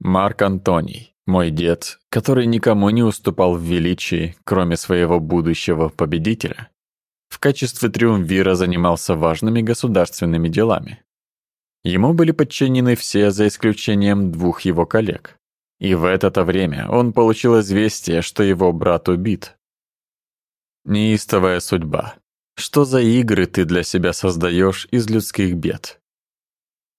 Марк Антоний, мой дед, который никому не уступал в величии, кроме своего будущего победителя, в качестве триумвира занимался важными государственными делами. Ему были подчинены все за исключением двух его коллег. И в это время он получил известие, что его брат убит. Неистовая судьба. Что за игры ты для себя создаешь из людских бед?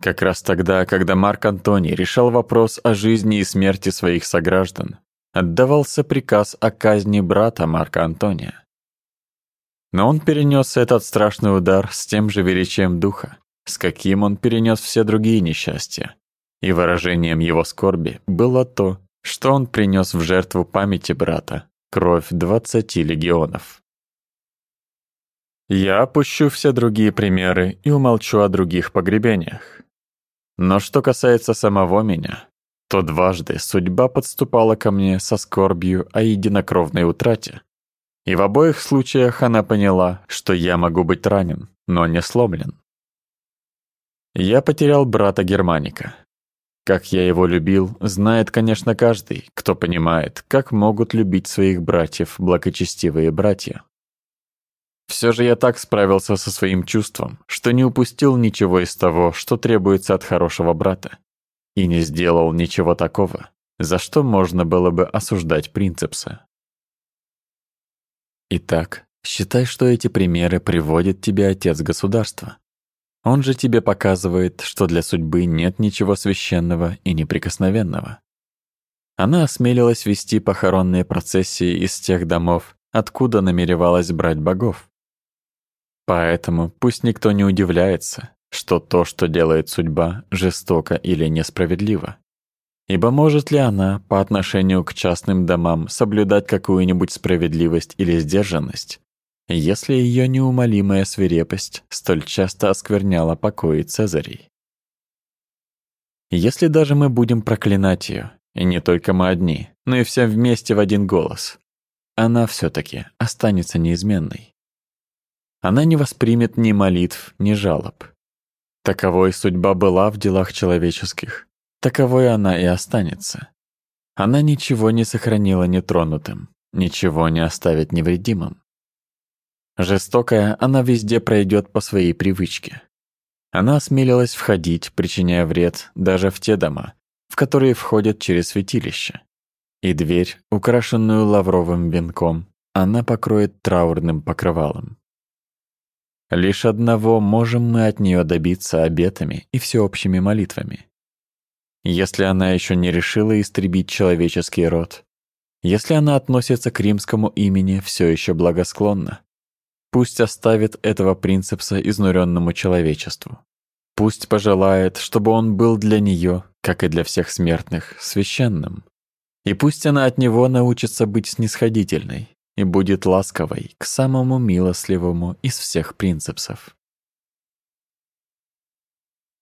Как раз тогда, когда Марк Антоний решал вопрос о жизни и смерти своих сограждан, отдавался приказ о казни брата Марка Антония. Но он перенес этот страшный удар с тем же величием духа, с каким он перенес все другие несчастья. И выражением его скорби было то, что он принес в жертву памяти брата кровь двадцати легионов. Я опущу все другие примеры и умолчу о других погребениях. Но что касается самого меня, то дважды судьба подступала ко мне со скорбью о единокровной утрате, и в обоих случаях она поняла, что я могу быть ранен, но не сломлен. Я потерял брата Германика. Как я его любил, знает, конечно, каждый, кто понимает, как могут любить своих братьев благочестивые братья. Все же я так справился со своим чувством, что не упустил ничего из того, что требуется от хорошего брата, и не сделал ничего такого, за что можно было бы осуждать принципса. Итак, считай, что эти примеры приводит тебе отец государства. Он же тебе показывает, что для судьбы нет ничего священного и неприкосновенного. Она осмелилась вести похоронные процессии из тех домов, откуда намеревалась брать богов. Поэтому пусть никто не удивляется, что то, что делает судьба, жестоко или несправедливо. Ибо может ли она по отношению к частным домам соблюдать какую-нибудь справедливость или сдержанность, если ее неумолимая свирепость столь часто оскверняла покои Цезарей? Если даже мы будем проклинать ее, и не только мы одни, но и все вместе в один голос, она все таки останется неизменной. Она не воспримет ни молитв, ни жалоб. Таковой судьба была в делах человеческих, Таковой она и останется. Она ничего не сохранила нетронутым, ничего не оставит невредимым. Жестокая, она везде пройдет по своей привычке. Она осмелилась входить, причиняя вред даже в те дома, в которые входят через святилище. И дверь, украшенную лавровым венком, она покроет траурным покрывалом. Лишь одного можем мы от нее добиться обетами и всеобщими молитвами если она еще не решила истребить человеческий род, если она относится к римскому имени все еще благосклонно, пусть оставит этого принципса изнуренному человечеству. Пусть пожелает, чтобы он был для нее, как и для всех смертных, священным. И пусть она от него научится быть снисходительной и будет ласковой к самому милостливому из всех принципсов.